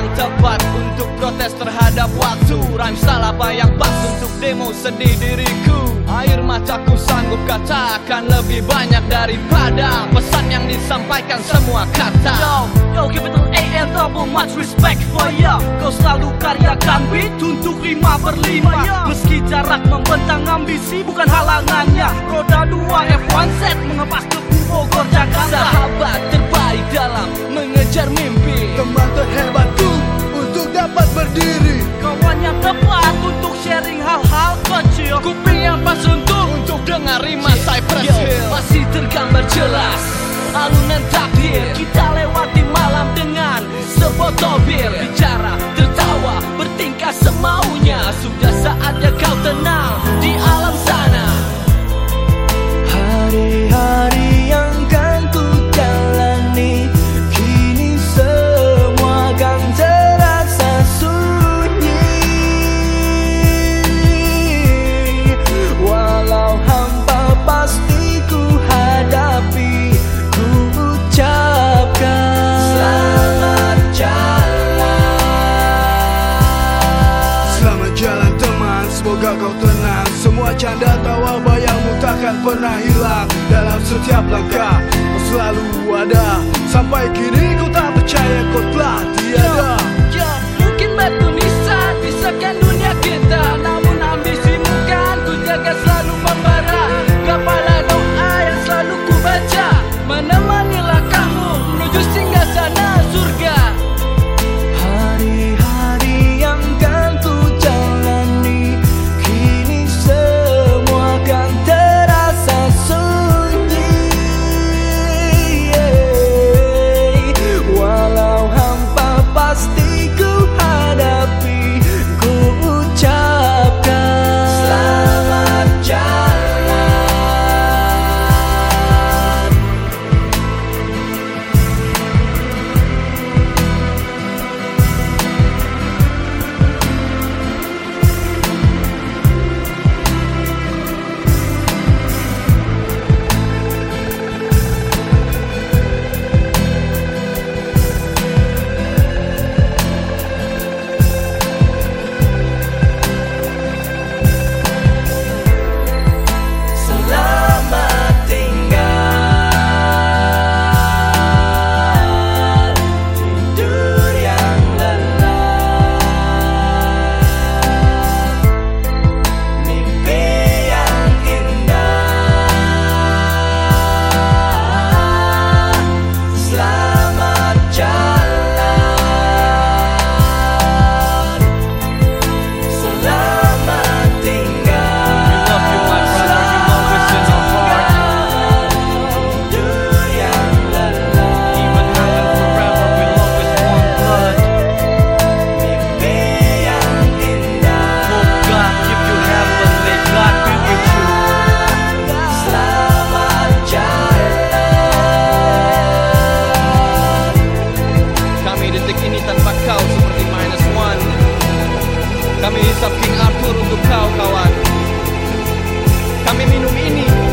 yang tepat untuk protes terhadap waktu. Rhyme salah yang pas untuk demo sedih diriku Air mataku sanggup katakan lebih banyak daripada Pesan yang disampaikan semua kata. Yo, yo capital A and double much respect for ya. Kau selalu karyakan beat untuk lima berlima. Ya. Meski jarak membentang ambisi bukan halangannya. Roda dua F1 set 你爱。Canda tawa bayangmu takkan pernah hilang. Dalam setiap langkah, selalu ada. Sampai kini ku tak percaya kau telah tiada ini tanpa kau seperti minus one. Kami hisap King Arthur untuk kau kawan. Kami minum ini